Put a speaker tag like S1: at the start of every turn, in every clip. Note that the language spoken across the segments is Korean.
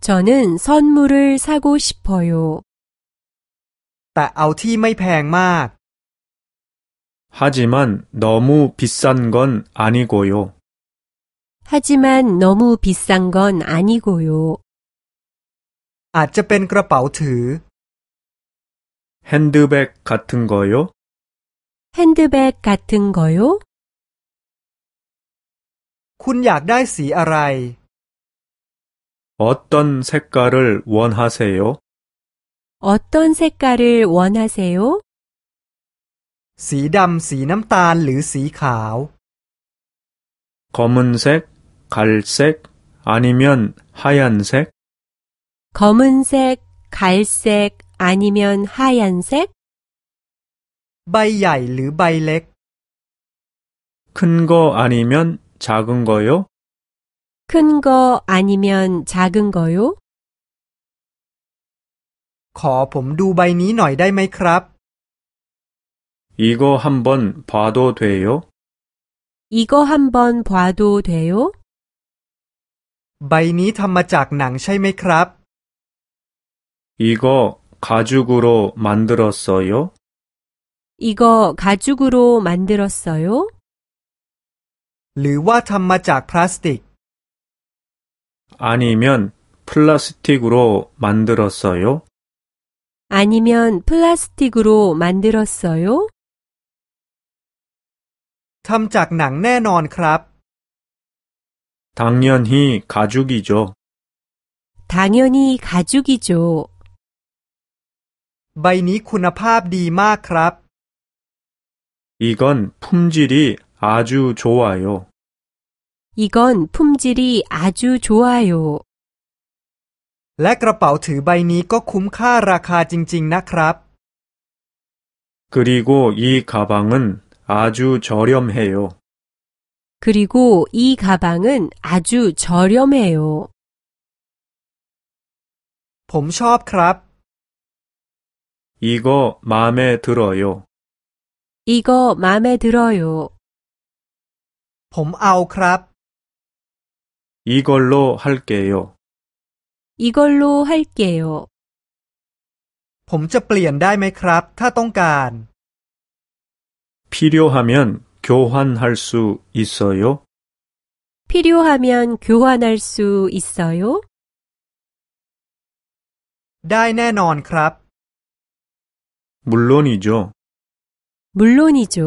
S1: 저는 선물을 사고 싶어요.
S2: แต่เอาที่ไม่แพงมาก
S3: 하지만 너무 비싼 건 아니고요.
S1: 하지만 너무 비싼 건 아니고요.
S2: อาจจะเป็นกระเป๋าถือ
S3: 핸드백 같은 거요?
S1: 핸드백 같은 거요?
S2: คุณอยากได้สีอะไร
S3: 어떤 색깔을 원하세요?
S1: 어떤 색깔을 원하세요?
S2: สีดำสีน้ำตาลหรือสีขาว
S3: 검은색, 갈색, 아니면 하얀 색?
S1: 검은색, 갈색, 아니면 하얀 색?
S2: ใบใหญ่หรือใบเล็ก
S3: 큰 거 아니면 작은 거요?
S1: 큰 거 아니면 작은 거요?
S2: ขอผมดูใบนี้หน่อยได้ไหมครับ
S3: 이거 한번 봐도 돼요?
S1: 이거 한번 봐도 돼요?
S2: ใบนี้ทำมาจากหนังใช่ไหมครับ
S3: 이거 가죽으로 만들었어요?
S1: 이거 가죽으로 만들었어요?
S2: หรือว่าทำมาจากพลาสติก
S3: 아니면 플라스틱으로 만들었어요?
S1: 아니면 플라스틱으로 만들었어요?
S2: ทำจากหนังแน่นอนครับ
S3: 당연히 가죽이죠.
S1: 당연히 가죽이죠.
S2: ใบนี้คุณภาพดีมากครับ
S3: 이건 품질이 아주 좋아요.
S1: 이건 품질이 아주 좋아요.
S2: และกระเป๋าถือใบนี้ก็คุ้มค่าราคาจริง ๆ นะครับ
S3: 그리고 이 가방은 아주 저렴해요.
S1: 그리고 이 가방은 아주 저렴해요.
S2: ผมชอบครับ
S3: 이거 마음에 들어요.
S1: 이거 마음에 들어요.
S2: ผมเอาครับ
S3: 이걸로 할게요.
S1: 이걸로 할게요.
S2: ผมจะเปลี่ยนได้ไหมครับ ถ้าต้องการ
S3: 필요하면 교환할 수 있어요?
S1: 필요하면 교환할 수 있어요?
S2: ได้แน่นอนครับ
S3: 물론이죠.
S1: 물론이죠.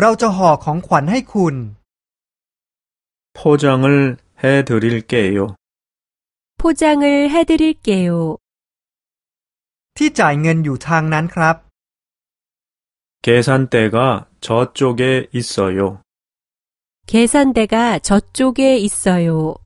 S2: เราจะห่อของขวัญให้คุณ
S3: 포장을 해드릴게요.
S1: 포장을 해드릴게요.
S2: ที่จ่ายเงินอยู่ทางนั้นครับ
S3: 계산대가 저쪽에 있어요.
S1: 계산대가 저쪽에 있어요.